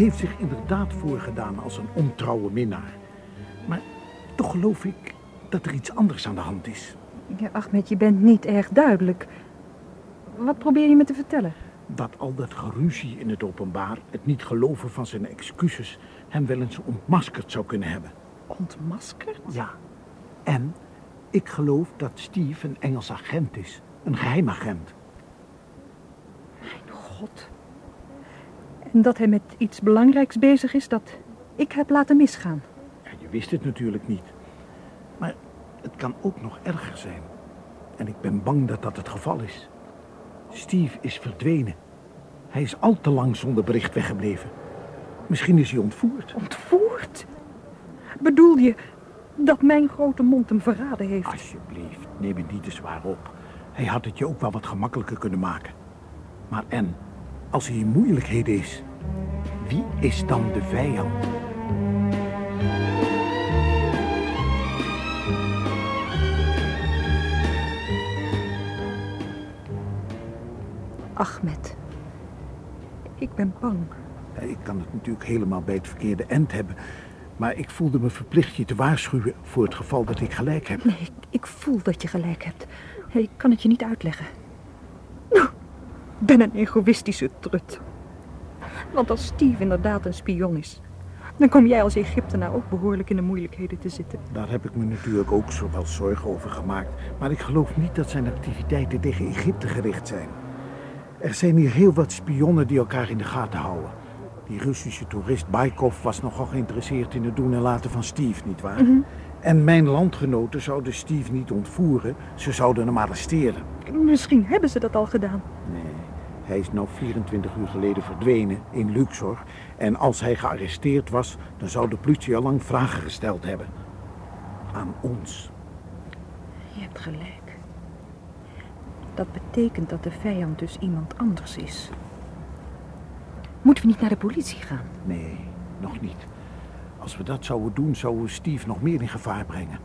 Heeft zich inderdaad voorgedaan als een ontrouwe minnaar. Maar toch geloof ik dat er iets anders aan de hand is. Ja, Ahmed, je bent niet erg duidelijk. Wat probeer je me te vertellen? Dat al dat geruzie in het openbaar, het niet geloven van zijn excuses, hem wel eens ontmaskerd zou kunnen hebben. Ontmaskerd? Ja. En ik geloof dat Steve een Engels agent is. Een geheimagent. Mijn god. En dat hij met iets belangrijks bezig is dat ik heb laten misgaan. Ja, je wist het natuurlijk niet. Maar het kan ook nog erger zijn. En ik ben bang dat dat het geval is. Steve is verdwenen. Hij is al te lang zonder bericht weggebleven. Misschien is hij ontvoerd. Ontvoerd? Bedoel je dat mijn grote mond hem verraden heeft? Alsjeblieft, neem het niet te zwaar op. Hij had het je ook wel wat gemakkelijker kunnen maken. Maar en, als hij in moeilijkheden is, wie is dan de vijand? Ahmed, ik ben bang. Ja, Ik kan het natuurlijk helemaal bij het verkeerde eind hebben. Maar ik voelde me verplicht je te waarschuwen voor het geval dat ik gelijk heb. Nee, ik, ik voel dat je gelijk hebt. Ik kan het je niet uitleggen. Nou, Ik ben een egoïstische trut. Want als Steve inderdaad een spion is... dan kom jij als Egyptenaar ook behoorlijk in de moeilijkheden te zitten. Daar heb ik me natuurlijk ook zo wel zorgen over gemaakt. Maar ik geloof niet dat zijn activiteiten tegen Egypte gericht zijn. Er zijn hier heel wat spionnen die elkaar in de gaten houden. Die Russische toerist Baikov was nogal geïnteresseerd in het doen en laten van Steve, nietwaar? En mijn landgenoten zouden Steve niet ontvoeren, ze zouden hem arresteren. Misschien hebben ze dat al gedaan. Nee, hij is nou 24 uur geleden verdwenen in Luxor. En als hij gearresteerd was, dan zou de politie al lang vragen gesteld hebben. Aan ons. Je hebt gelijk. Dat betekent dat de vijand dus iemand anders is. Moeten we niet naar de politie gaan? Nee, nog niet. Als we dat zouden doen, zouden we Steve nog meer in gevaar brengen.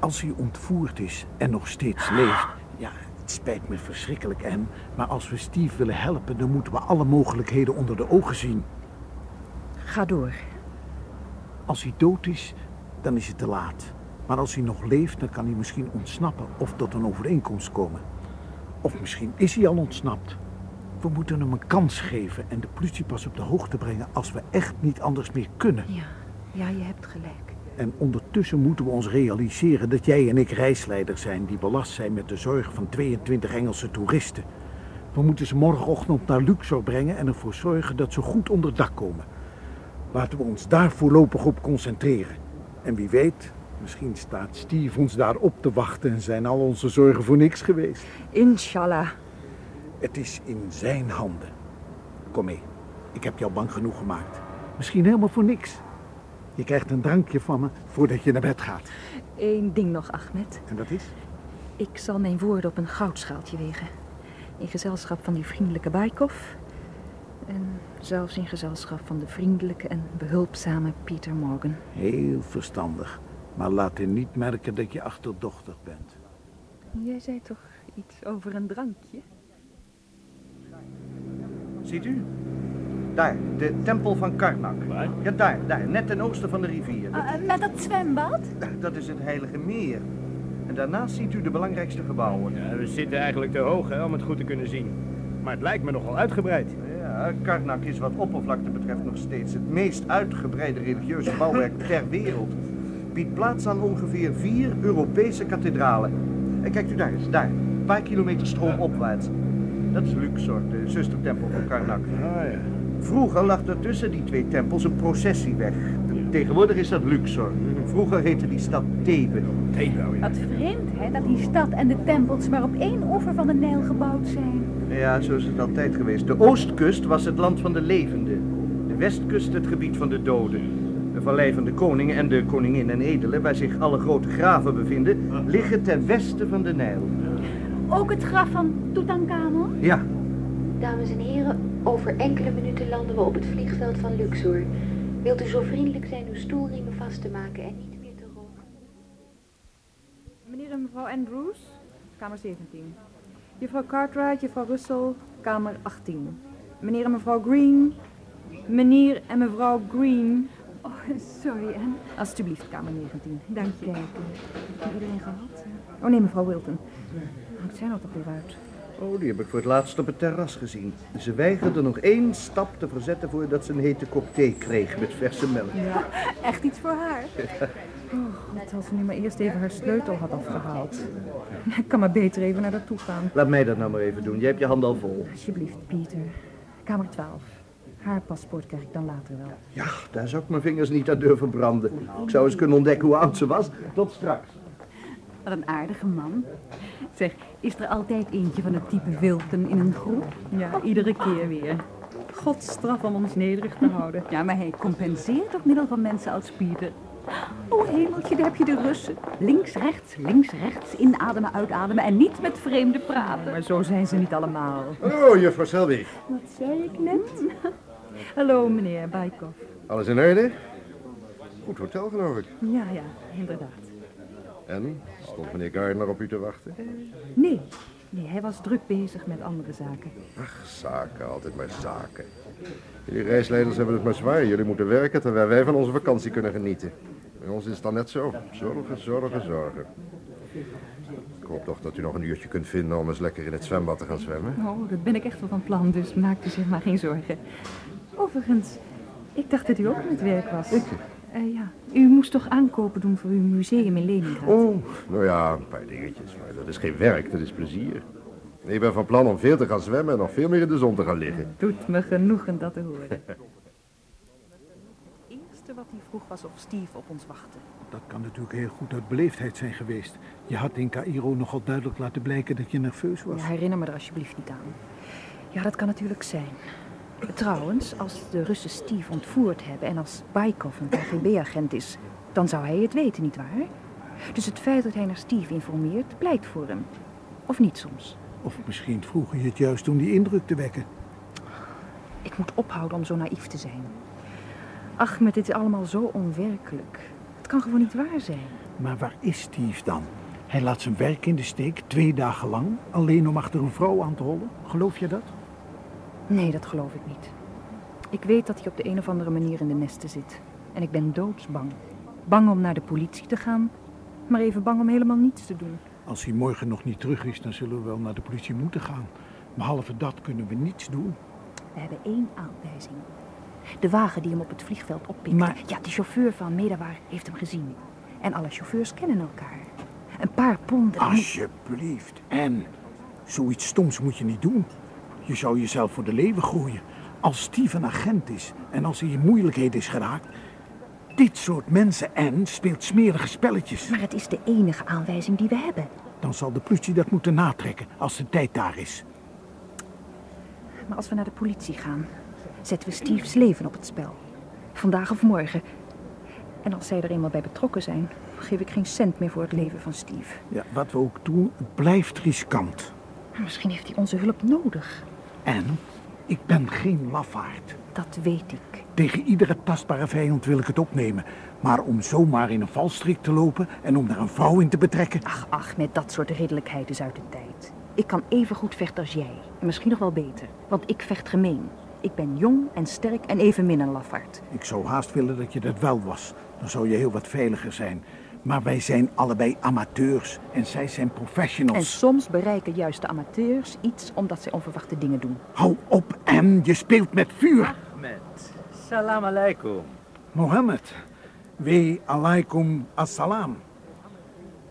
Als hij ontvoerd is en nog steeds leeft... Ja, spijt me verschrikkelijk, en. Maar als we Steve willen helpen, dan moeten we alle mogelijkheden onder de ogen zien. Ga door. Als hij dood is, dan is het te laat. Maar als hij nog leeft, dan kan hij misschien ontsnappen of tot een overeenkomst komen. Of misschien is hij al ontsnapt. We moeten hem een kans geven en de politie pas op de hoogte brengen als we echt niet anders meer kunnen. Ja, ja, je hebt gelijk. En ondertussen moeten we ons realiseren dat jij en ik reisleiders zijn die belast zijn met de zorg van 22 Engelse toeristen. We moeten ze morgenochtend naar Luxor brengen en ervoor zorgen dat ze goed onder dak komen. Laten we ons daar voorlopig op concentreren. En wie weet, misschien staat Steve ons daar op te wachten en zijn al onze zorgen voor niks geweest. Inshallah. Het is in zijn handen. Kom mee, ik heb jou bang genoeg gemaakt. Misschien helemaal voor niks. Je krijgt een drankje van me voordat je naar bed gaat. Eén ding nog, Ahmed. En dat is? Ik zal mijn woorden op een goudschaaltje wegen. In gezelschap van die vriendelijke Baikov. En zelfs in gezelschap van de vriendelijke en behulpzame Peter Morgan. Heel verstandig. Maar laat hij niet merken dat je achterdochtig bent. Jij zei toch iets over een drankje? Ziet u? Daar, de tempel van Karnak. Waar? Ja, daar, daar, net ten oosten van de rivier. Dat, Ah, met dat zwembad? dat is het Heilige Meer. En daarnaast ziet u de belangrijkste gebouwen. Ja, we zitten eigenlijk te hoog hè, om het goed te kunnen zien. Maar het lijkt me nogal uitgebreid. Ja, Karnak is wat oppervlakte betreft nog steeds het meest uitgebreide religieuze bouwwerk ter wereld. Biedt plaats aan ongeveer vier Europese kathedralen. En kijkt u daar eens, daar, een paar kilometer stroomopwaarts. Dat is Luxor, de zustertempel van Karnak. Ah ja. Vroeger lag er tussen die twee tempels een processieweg. Tegenwoordig is dat Luxor. Vroeger heette die stad Thebe. Thebe, ja. Wat vreemd, hè, dat die stad en de tempels maar op één oever van de Nijl gebouwd zijn. Ja, zo is het altijd geweest. De oostkust was het land van de levenden. De westkust het gebied van de doden. De vallei van de koningen en de koningin en edelen, waar zich alle grote graven bevinden, liggen ten westen van de Nijl. Ook het graf van Tutankhamon? Ja, Dames en heren, over enkele minuten landen we op het vliegveld van Luxor. Wilt u zo vriendelijk zijn uw stoelriemen vast te maken en niet meer te roken? Meneer en mevrouw Andrews, kamer 17. Juffrouw Cartwright, juffrouw Russell, kamer 18. Meneer en mevrouw Green, Meneer en mevrouw Green. Oh, sorry, Anne. Alsjeblieft, kamer 19. Dank je. Kijk, heb iedereen gehad? Oh nee, mevrouw Wilton. Ik zijn er toch weer uit. Oh, die heb ik voor het laatst op het terras gezien. Ze weigerde nog één stap te verzetten voordat ze een hete kop thee kreeg met verse melk. Ja. Echt iets voor haar. Oh, God, als ze nu maar eerst even haar sleutel had afgehaald. Ik kan maar beter even naar haar toe gaan. Laat mij dat nou maar even doen. Jij hebt je hand al vol. Alsjeblieft, Pieter. Kamer 12. Haar paspoort krijg ik dan later wel. Ja, daar zou ik mijn vingers niet aan durven branden. Ik zou eens kunnen ontdekken hoe oud ze was. Tot straks. Wat een aardige man. Zeg, is er altijd eentje van het type Wilton in een groep? Ja, iedere keer weer. Godstraf om ons nederig te houden. Ja, maar hij compenseert door middel van mensen als Pieter. Oh hemeltje, daar heb je de Russen. Links, rechts, links, rechts. Inademen, uitademen en niet met vreemden praten. Maar zo zijn ze niet allemaal. Hallo, juffrouw Selby. Wat zei ik net? Hallo, meneer Baikov. Alles in orde? Goed hotel, geloof ik. Ja, ja, inderdaad. En? Stond meneer Gardner op u te wachten? Nee, nee, hij was druk bezig met andere zaken. Ach, zaken, altijd maar zaken. Jullie reisleiders hebben het maar zwaar. Jullie moeten werken terwijl wij van onze vakantie kunnen genieten. Bij ons is het dan net zo. Zorgen, zorgen, zorgen. Ik hoop toch dat u nog een uurtje kunt vinden om eens lekker in het zwembad te gaan zwemmen. Oh, dat ben ik echt wel van plan, dus maak u zich maar geen zorgen. Overigens, ik dacht dat u ook aan het werk was. Ik? Eh, ja, u moest toch aankopen doen voor uw museum in Leningrad? Oh, nou ja, een paar dingetjes. Maar dat is geen werk, dat is plezier. Ik ben van plan om veel te gaan zwemmen en nog veel meer in de zon te gaan liggen. Doet me genoegen dat te horen. Het eerste wat hij vroeg was of Steve op ons wachtte. Dat kan natuurlijk heel goed uit beleefdheid zijn geweest. Je had in Cairo nogal duidelijk laten blijken dat je nerveus was. Ja, herinner me er alsjeblieft niet aan. Ja, dat kan natuurlijk zijn. Trouwens, als de Russen Steve ontvoerd hebben en als Baikov een KGB-agent is, dan zou hij het weten, nietwaar? Dus het feit dat hij naar Steve informeert, pleit voor hem. Of niet soms. Of misschien vroeg je het juist om die indruk te wekken. Ik moet ophouden om zo naïef te zijn. Ach, met dit is allemaal zo onwerkelijk. Het kan gewoon niet waar zijn. Maar waar is Steve dan? Hij laat zijn werk in de steek, twee dagen lang, alleen om achter een vrouw aan te hollen. Geloof je dat? Nee, dat geloof ik niet. Ik weet dat hij op de een of andere manier in de nesten zit. En ik ben doodsbang. Bang om naar de politie te gaan, maar even bang om helemaal niets te doen. Als hij morgen nog niet terug is, dan zullen we wel naar de politie moeten gaan. Behalve dat kunnen we niets doen. We hebben één aanwijzing. De wagen die hem op het vliegveld oppikt. Maar- Ja, de chauffeur van Medawar heeft hem gezien. En alle chauffeurs kennen elkaar. Een paar ponden... Alsjeblieft. En zoiets stoms moet je niet doen. Je zou jezelf voor de leeuwen gooien. Als Steve een agent is en als hij in moeilijkheden is geraakt. Dit soort mensen en speelt smerige spelletjes. Maar het is de enige aanwijzing die we hebben. Dan zal de politie dat moeten natrekken als de tijd daar is. Maar als we naar de politie gaan, zetten we Steve's leven op het spel. Vandaag of morgen. En als zij er eenmaal bij betrokken zijn, geef ik geen cent meer voor het leven van Steve. Ja, wat we ook doen, het blijft riskant. Maar misschien heeft hij onze hulp nodig. En ik ben geen lafaard. Dat weet ik. Tegen iedere tastbare vijand wil ik het opnemen. Maar om zomaar in een valstrik te lopen en om daar een vrouw in te betrekken. Ach, ach, met dat soort redelijkheid is uit de tijd. Ik kan even goed vechten als jij. En misschien nog wel beter. Want ik vecht gemeen. Ik ben jong en sterk en evenmin een lafaard. Ik zou haast willen dat je dat wel was. Dan zou je heel wat veiliger zijn. Maar wij zijn allebei amateurs en zij zijn En professionals. soms bereiken juist de amateurs iets omdat zij onverwachte dingen doen. Hou op, en je speelt met vuur. Met salam alaikum. Mohammed, we alaikum assalam.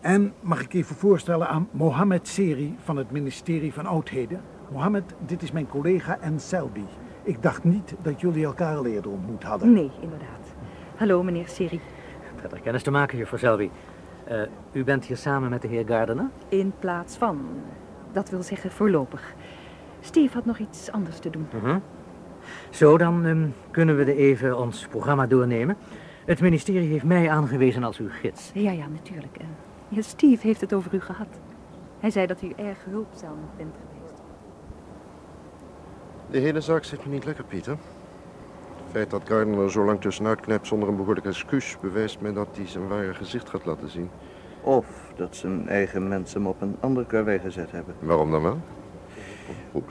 En mag ik even voorstellen aan Mohammed Seri van het ministerie van Oudheden. Mohammed, dit is mijn collega en Selby. Ik dacht niet dat jullie elkaar al eerder ontmoet hadden. Nee, inderdaad. Hallo, meneer Seri. Prettig kennis te maken, juffrouw Selby. Eh, u bent hier samen met de heer Gardiner? In plaats van. Dat wil zeggen voorlopig. Steve had nog iets anders te doen. Mhm. Zo, dan ehm, kunnen we de even ons programma doornemen. Het ministerie heeft mij aangewezen als uw gids. Ja, ja, natuurlijk. Eh, ja, Steve heeft het over u gehad. Hij zei dat u erg hulpzaam bent geweest. De hele zaak zit me niet lekker, Pieter. Het feit dat Gardner er zo lang tussenuit knijpt zonder een behoorlijk excuus... bewijst me dat hij zijn ware gezicht gaat laten zien. Of dat zijn eigen mensen hem op een andere karwei gezet hebben. Waarom dan wel? Goed.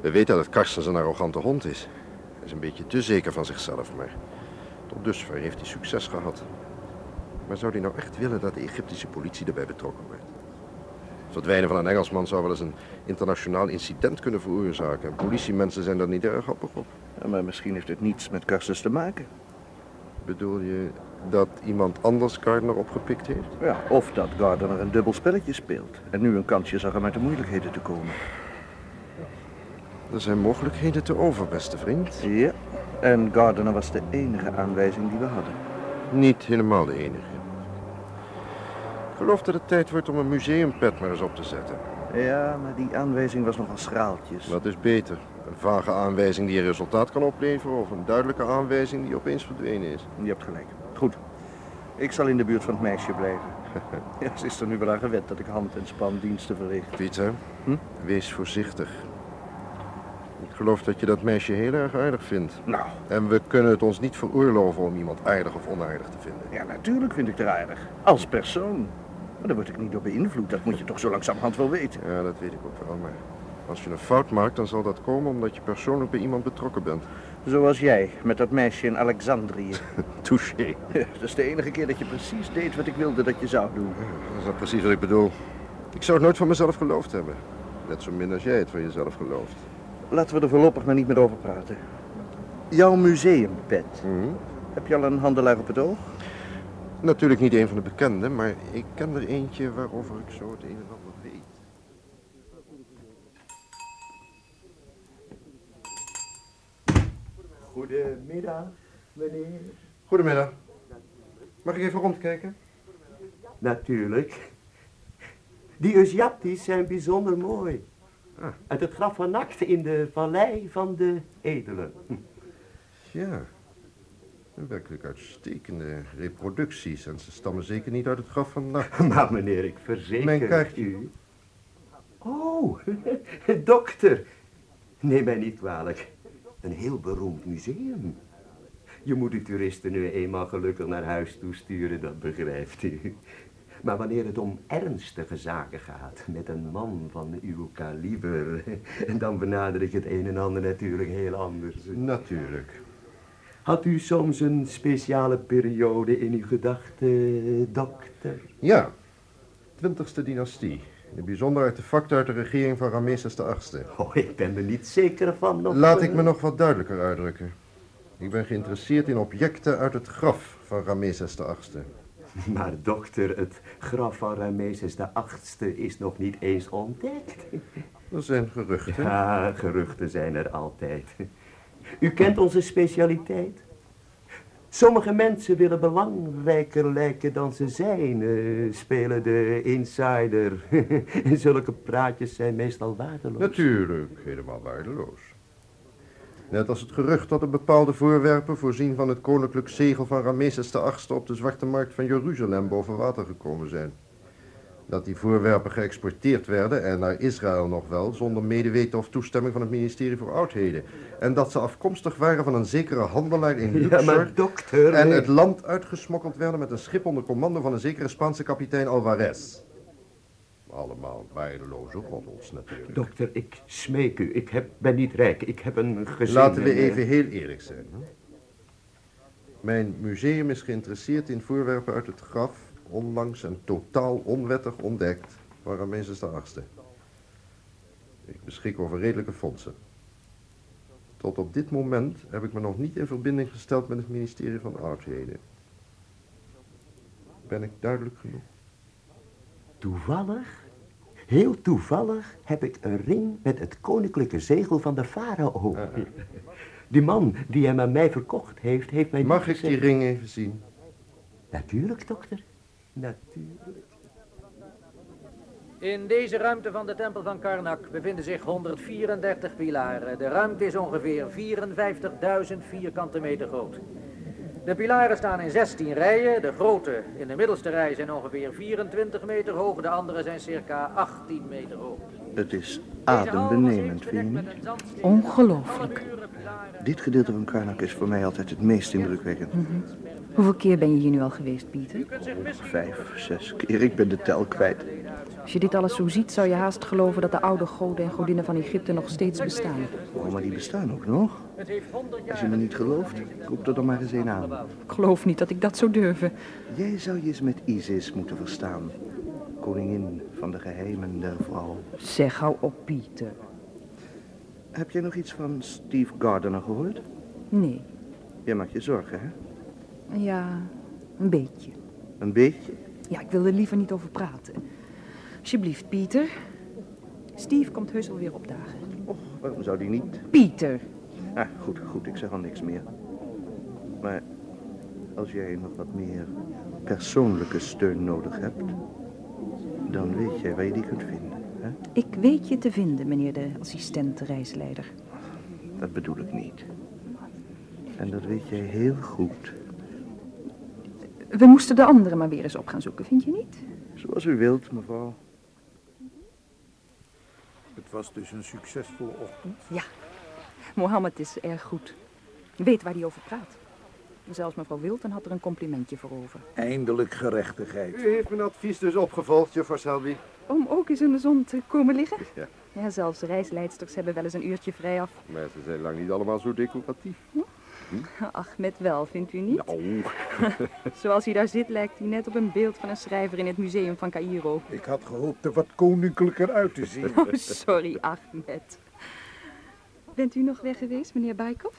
We weten dat Karstens een arrogante hond is. Hij is een beetje te zeker van zichzelf, maar tot dusver heeft hij succes gehad. Maar zou hij nou echt willen dat de Egyptische politie erbij betrokken werd? Het verdwijnen van een Engelsman zou wel eens een internationaal incident kunnen veroorzaken. En politiemensen zijn daar niet erg happig op. Ja, maar misschien heeft het niets met Carstens te maken. Bedoel je dat iemand anders Gardner opgepikt heeft? Ja, of dat Gardner een dubbel spelletje speelt. En nu een kansje zag om uit de moeilijkheden te komen. Er zijn mogelijkheden te over, beste vriend. Ja, en Gardner was de enige aanwijzing die we hadden. Niet helemaal de enige. Geloof dat het tijd wordt om een museumpet maar eens op te zetten. Ja, maar die aanwijzing was nogal schraaltjes. Dat is beter. Een vage aanwijzing die een resultaat kan opleveren... of een duidelijke aanwijzing die opeens verdwenen is. Je hebt gelijk. Goed. Ik zal in de buurt van het meisje blijven. ja, ze is er nu wel aan gewend dat ik hand- en spandiensten verricht. Pieter, Hm? wees voorzichtig. Ik geloof dat je dat meisje heel erg aardig vindt. Nou, En we kunnen het ons niet veroorloven om iemand aardig of onaardig te vinden. ja, natuurlijk vind ik het aardig. Als persoon. Maar daar word ik niet door beïnvloed. Dat moet je toch zo langzamerhand wel weten. Ja, dat weet ik ook wel, maar als je een fout maakt, dan zal dat komen omdat je persoonlijk bij iemand betrokken bent. Zoals jij, met dat meisje in Alexandrië. Touché. Ja, dat is de enige keer dat je precies deed wat ik wilde dat je zou doen. Dat is dat precies wat ik bedoel. Ik zou het nooit van mezelf geloofd hebben. Net zo min als jij het van jezelf gelooft. Laten we er voorlopig maar niet meer over praten. Jouw museumpet. Mhm. Heb je al een handelaar op het oog? Natuurlijk niet een van de bekenden, maar ik ken er eentje waarover ik zo het een en ander weet. Goedemiddag, meneer. Goedemiddag. Mag ik even rondkijken? Natuurlijk. Die Usjaptis zijn bijzonder mooi. Ah. Uit het graf van Nacht in de vallei van de edelen. Ja. Werkelijk uitstekende reproducties. En ze stammen zeker niet uit het graf van nacht. Maar meneer, ik verzeker Mijn kaartje. u... Oh, dokter. Neem mij niet kwalijk. Een heel beroemd museum. Je moet de toeristen nu eenmaal gelukkig naar huis toesturen, dat begrijpt u. Maar wanneer het om ernstige zaken gaat, met een man van uw kaliber, dan benader ik het een en ander natuurlijk heel anders. Natuurlijk. Had u soms een speciale periode in uw gedachten, dokter? Ja. 20e dynastie. Een bijzonder artefact uit de regering van Ramesses VIII. Oh, ik ben er niet zeker van. Of, Laat ik me nog wat duidelijker uitdrukken. Ik ben geïnteresseerd in objecten uit het graf van Ramesses VIII. Maar dokter, het graf van de achtste is nog niet eens ontdekt. Er zijn geruchten. Ja, geruchten zijn er altijd. U kent onze specialiteit. Sommige mensen willen belangrijker lijken dan ze zijn, eh, spelen de insider. en zulke praatjes zijn meestal waardeloos. Natuurlijk, helemaal waardeloos. Net als het gerucht dat er bepaalde voorwerpen voorzien van het koninklijk zegel van Ramesses VIII op de zwarte markt van Jeruzalem boven water gekomen zijn. Dat die voorwerpen geëxporteerd werden en naar Israël nog wel, zonder medeweten of toestemming van het ministerie voor Oudheden. En dat ze afkomstig waren van een zekere handelaar in Ja, Luxor. maar dokter... En het land uitgesmokkeld werden met een schip onder commando van een zekere Spaanse kapitein Alvarez. Allemaal waardeloze roddels natuurlijk. Dokter, ik smeek u. Ik heb, ben niet rijk. Ik heb een gezin. Laten we eh, even heel eerlijk zijn. hè? Mijn museum is geïnteresseerd in voorwerpen uit het graf, onlangs en totaal onwettig ontdekt, van Ramesses VIII. Ik beschik over redelijke fondsen. Tot op dit moment heb ik me nog niet in verbinding gesteld met het ministerie van Oudheden. Ben ik duidelijk genoeg? Toevallig, heel toevallig, heb ik een ring met het koninklijke zegel van de farao. Die man die hem aan mij verkocht heeft, heeft mij Mag ik die ring even zien? Natuurlijk, dokter. Natuurlijk. In deze ruimte van de tempel van Karnak bevinden zich 134 pilaren. De ruimte is ongeveer 54.000 vierkante meter groot. De pilaren staan in 16 rijen. De grote in de middelste rij zijn ongeveer 24 meter hoog. De andere zijn circa 18 meter hoog. Het is adembenemend, vind je niet? Ongelooflijk. Dit gedeelte van Karnak is voor mij altijd het meest indrukwekkend. Hoeveel keer ben je hier nu al geweest, Pieter? Vijf, zes keer. Ik ben de tel kwijt. Als je dit alles zo ziet, zou je haast geloven dat de oude goden en godinnen van Egypte nog steeds bestaan. Oh, maar die bestaan ook nog. Als je me niet gelooft, roep er dan maar eens een aan. Ik geloof niet dat ik dat zou durven. Jij zou je eens met Isis moeten verstaan. Koningin van de geheimen der vrouw. Zeg, hou op, Pieter. Heb jij nog iets van Steve Gardner gehoord? Nee. Jij maakt je zorgen, hè? Ja, een beetje. Een beetje? Ja, ik wil er liever niet over praten. Alsjeblieft, Pieter. Steve komt heus wel weer opdagen. Och, waarom zou die niet? Pieter! Ah, goed, goed, ik zeg al niks meer. Maar als jij nog wat meer persoonlijke steun nodig hebt, dan weet jij waar je die kunt vinden. Hè? Ik weet je te vinden, meneer de assistent-reisleider. Dat bedoel ik niet. En dat weet jij heel goed. We moesten de anderen maar weer eens op gaan zoeken, vind je niet? Zoals u wilt, mevrouw. Het was dus een succesvolle ochtend. Ja, Mohammed is erg goed. Weet waar hij over praat. Zelfs mevrouw Wilton had er een complimentje voor over. Eindelijk gerechtigheid. U heeft mijn advies dus opgevolgd, juffrouw Selby. Om ook eens in de zon te komen liggen? Ja. Ja, zelfs reisleidsters hebben wel eens een uurtje vrij af. Maar ze zijn lang niet allemaal zo decoratief. Ahmed wel, vindt u niet? Nou, Zoals hij daar zit, lijkt hij net op een beeld van een schrijver in het museum van Cairo. Ik had gehoopt er wat koninklijker uit te zien. Oh, sorry, Ahmed. Bent u nog weg geweest, meneer Baikov?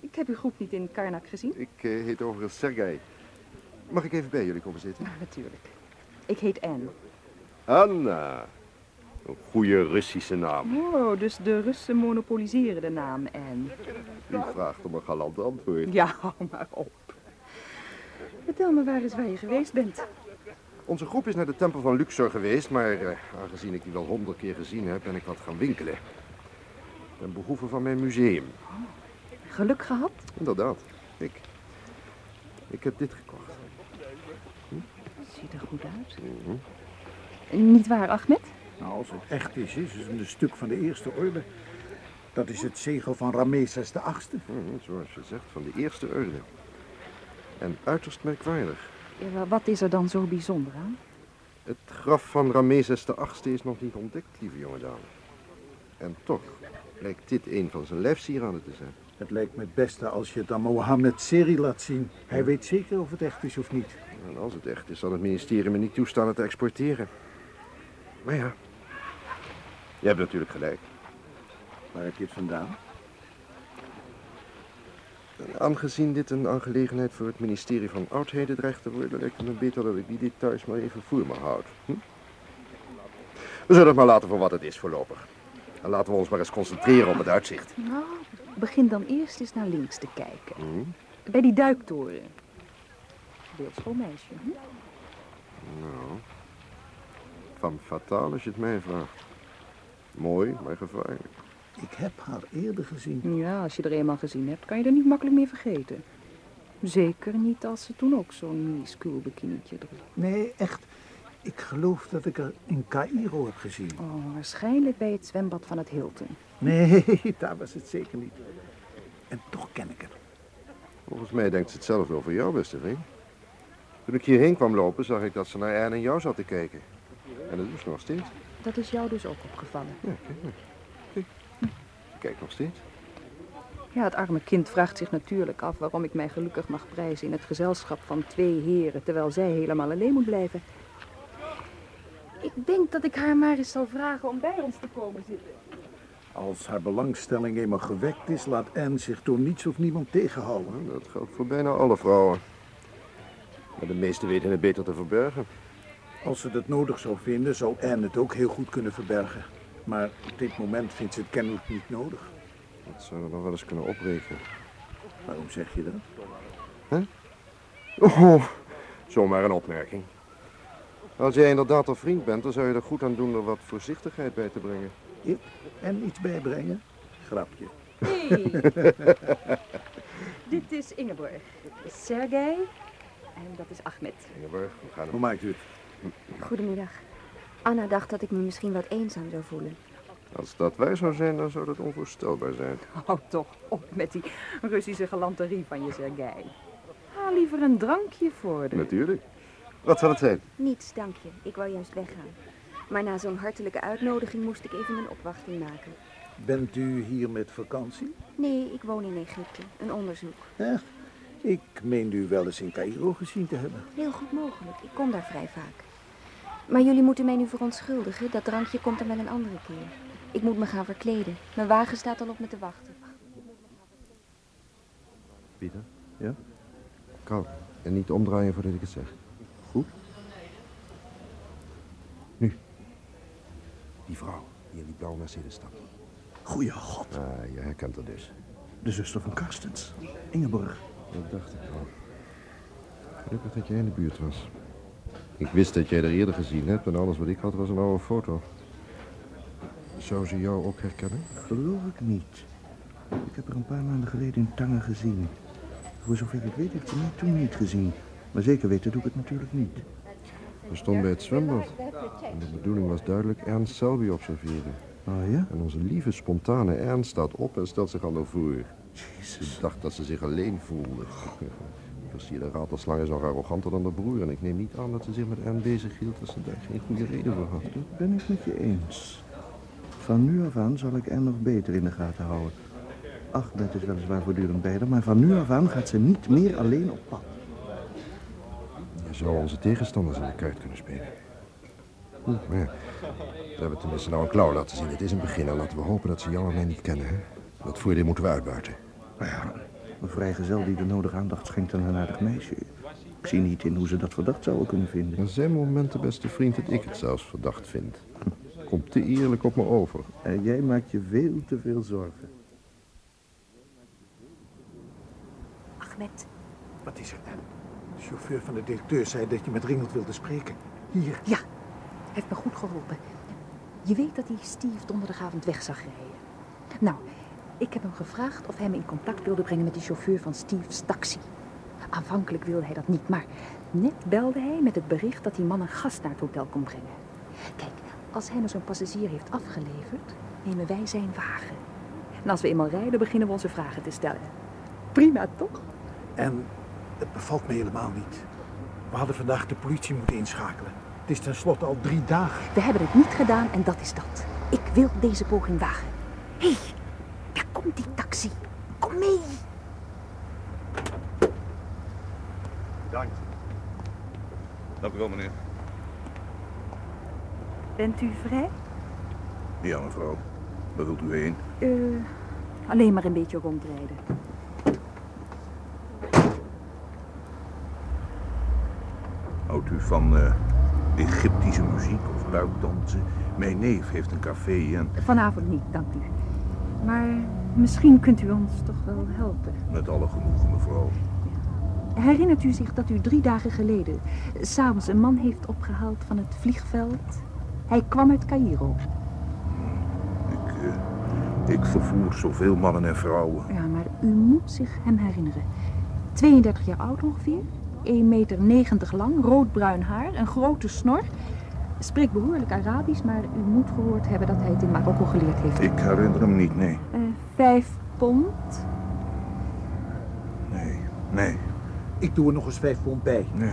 Ik heb uw groep niet in Karnak gezien. ik eh, heet overigens Sergei. Mag ik even bij jullie komen zitten? Ja, natuurlijk. Ik heet Anne. Anna. Een goede Russische naam. Oh, dus de Russen monopoliseren de naam Anne. U vraagt om een galant antwoord. Ja, hou maar op. Vertel me waar eens waar je geweest bent. Onze groep is naar de tempel van Luxor geweest, maar eh, aangezien ik die wel honderd keer gezien heb, ben ik wat gaan winkelen. Ten behoeve van mijn museum. Geluk gehad? Inderdaad, ik. Ik heb dit gekocht. Ziet er goed uit. Mhm. Niet waar, Ahmed? Nou, als het echt is, is het een stuk van de eerste orde. Dat is het zegel van Ramesses de achtste. Mhm, Zoals je zegt, van de eerste orde. En uiterst merkwaardig. Ja, wa- wat is er dan zo bijzonder aan? Het graf van Ramezes de achtste is nog niet ontdekt, lieve jonge dame. En toch lijkt dit een van zijn lijfsieraden te zijn. Het lijkt me het beste als je het aan Mohammed Seri laat zien. Hij weet zeker of het echt is of niet. En als het echt is, zal het ministerie me niet toestaan het te exporteren. Maar ja, je hebt natuurlijk gelijk. Waar heb je het vandaan? En aangezien dit een aangelegenheid voor het ministerie van Oudheden dreigt te worden, lijkt het me beter dat ik die details maar even voor me houd. Hm? We zullen het maar laten voor wat het is voorlopig. En laten we ons maar eens concentreren op het uitzicht. Nou, begin dan eerst eens naar links te kijken. Hm? Bij die duiktoren. Beeldschoon meisje. Hm? Nou, van fataal als je het mij vraagt. Mooi, maar gevaarlijk. Ik heb haar eerder gezien. Ja, als je er eenmaal gezien hebt, kan je er niet makkelijk meer vergeten. Zeker niet als ze toen ook zo'n minuscuul bikinietje droeg. Nee, echt. Ik geloof dat ik haar in Cairo heb gezien. Oh, waarschijnlijk bij het zwembad van het Hilton. Nee, daar was het zeker niet. En toch ken ik haar. Volgens mij denkt ze hetzelfde over jou, beste vriend. Toen ik hierheen kwam lopen, zag ik dat ze naar Anne en jou zat te kijken. En dat doet ze nog steeds. Dat is jou dus ook opgevallen. Ja, kijk maar. Kijk. Ze kijkt nog steeds. Ja, het arme kind vraagt zich natuurlijk af waarom ik mij gelukkig mag prijzen in het gezelschap van twee heren, terwijl zij helemaal alleen moet blijven. Ik denk dat ik haar maar eens zal vragen om bij ons te komen zitten. Als haar belangstelling eenmaal gewekt is, laat Anne zich door niets of niemand tegenhouden. Dat geldt voor bijna alle vrouwen. Maar de meesten weten het beter te verbergen. Als ze dat nodig zou vinden, zou Anne het ook heel goed kunnen verbergen. Maar op dit moment vindt ze het kennelijk niet nodig. Dat zou er nog wel eens kunnen oprekenen. Waarom zeg je dat? Oh, zomaar een opmerking. Als jij inderdaad een vriend bent, dan zou je er goed aan doen er wat voorzichtigheid bij te brengen. Ik en iets bijbrengen? Grapje. Hey. Dit is Ingeborg. Dit is Sergei. En dat is Ahmed. Ingeborg, we gaan Hoe maakt u het? Goedemiddag. Anna dacht dat ik me misschien wat eenzaam zou voelen. Als dat wij zou zijn, dan zou dat onvoorstelbaar zijn. Hou toch op met die Russische galanterie van je, Sergei. Haal liever een drankje voor de... Natuurlijk. Wat zal het zijn? Niets, dank je. Ik wou juist weggaan. Maar na zo'n hartelijke uitnodiging moest ik even een opwachting maken. Bent u hier met vakantie? Nee, ik woon in Egypte. Een onderzoek. Echt? Ik meende u wel eens in Cairo gezien te hebben. Heel goed mogelijk. Ik kom daar vrij vaak. Maar jullie moeten mij nu verontschuldigen. Dat drankje komt dan wel een andere keer. Ik moet me gaan verkleden. Mijn wagen staat al op me te wachten. Pieter? Ja? Kalm. En niet omdraaien voordat ik het zeg. Goed. Nu. Die vrouw die in die blauwe Mercedes stapt. Goeie god. Ah, je herkent haar dus. De zuster van Karstens. Ingeborg. Dat dacht ik al. Gelukkig dat jij in de buurt was. Ik wist dat jij er eerder gezien hebt en alles wat ik had was een oude foto. Zou ze jou ook herkennen? Geloof ik niet. Ik heb er een paar maanden geleden in Tangen gezien. Voor zover ik weet heeft ze mij toen niet gezien. Maar zeker weten doe ik het natuurlijk niet. We stonden bij het zwembad. En de bedoeling was duidelijk Ernst Selby observeren. Oh ja? En onze lieve, spontane Ernst staat op en stelt zich aan de voor. Ze dacht dat ze zich alleen voelde. Versierde ratelslang is nog arroganter dan de broer. En ik neem niet aan dat ze zich met Ernst bezig hield als ze daar geen goede reden voor had. Dat ben ik met je eens. Van nu af aan zal ik er nog beter in de gaten houden. Achbed is weliswaar voortdurend bij haar, maar van nu af aan gaat ze niet meer alleen op pad. Je zou onze tegenstanders in de kaart kunnen spelen. Hm, maar ja, we hebben tenminste nou een klauw laten zien. Het is een begin en laten we hopen dat ze jou en mij niet kennen. Hè? Dat voordeel moeten we uitbuiten. Nou ja, een vrijgezel die de nodige aandacht schenkt aan een aardig meisje. Ik zie niet in hoe ze dat verdacht zouden kunnen vinden. Er zijn momenten, beste vriend, dat ik het zelfs verdacht vind. Komt te eerlijk op me over. En jij maakt je veel te veel zorgen. Ahmed, Wat is er? De chauffeur van de directeur zei dat je met Ringelt wilde spreken. Hier. Ja, heeft me goed geholpen. Je weet dat hij Steve donderdagavond weg zag rijden. Nou, ik heb hem gevraagd of hij me in contact wilde brengen met de chauffeur van Steve's taxi. Aanvankelijk wilde hij dat niet, maar net belde hij met het bericht dat die man een gast naar het hotel kon brengen. Kijk, als hij me zo'n passagier heeft afgeleverd, nemen wij zijn wagen. En als we eenmaal rijden, beginnen we onze vragen te stellen. Prima, toch? En het bevalt me helemaal niet. We hadden vandaag de politie moeten inschakelen. Het is tenslotte al drie dagen. We hebben het niet gedaan en dat is dat. Ik wil deze poging wagen. Hé, hey, komt die taxi. Kom mee. Dank je. Dank u wel, meneer. Bent u vrij? Ja, mevrouw. Waar wilt u heen? Eh, alleen maar een beetje rondrijden. Houdt u van eh, Egyptische muziek of buikdansen? Mijn neef heeft een café en Vanavond niet, dank u. Maar misschien kunt u ons toch wel helpen. met alle genoegen, mevrouw. Herinnert u zich dat u drie dagen geleden s'avonds een man heeft opgehaald van het vliegveld? Hij kwam uit Cairo. Ik, eh, ik vervoer zoveel mannen en vrouwen. Ja, maar u moet zich hem herinneren. 32 jaar oud ongeveer, 1,90 meter lang, roodbruin haar, een grote snor. Spreekt behoorlijk Arabisch, maar u moet gehoord hebben dat hij het in Marokko geleerd heeft. Ik herinner hem niet, nee. Eh, vijf pond. Nee, nee. Ik doe er nog eens vijf pond bij. nee.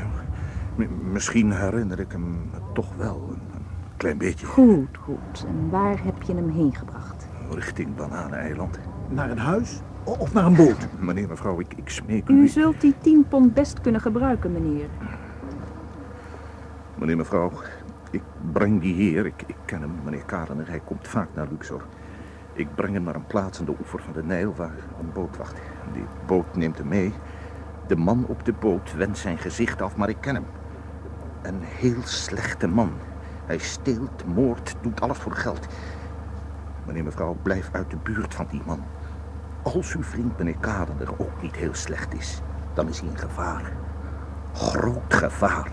Misschien herinner ik hem toch wel een, een klein beetje. Goed, goed. En waar heb je hem heen gebracht? Richting Bananeneiland. Naar een huis of naar een boot? Meneer, mevrouw, ik, ik smeek u. U zult die 10 pond best kunnen gebruiken, meneer. Meneer, mevrouw, ik breng die heer, ik, ik ken hem, meneer Karener, hij komt vaak naar Luxor. Ik breng hem naar een plaats aan de oever van de Nijl waar een boot wacht. Die boot neemt hem mee. De man op de boot wendt zijn gezicht af, maar ik ken hem. Een heel slechte man. Hij steelt, moordt, doet alles voor geld. Meneer, mevrouw, blijf uit de buurt van die man. Als uw vriend meneer Karener ook niet heel slecht is, dan is hij in gevaar. Groot gevaar.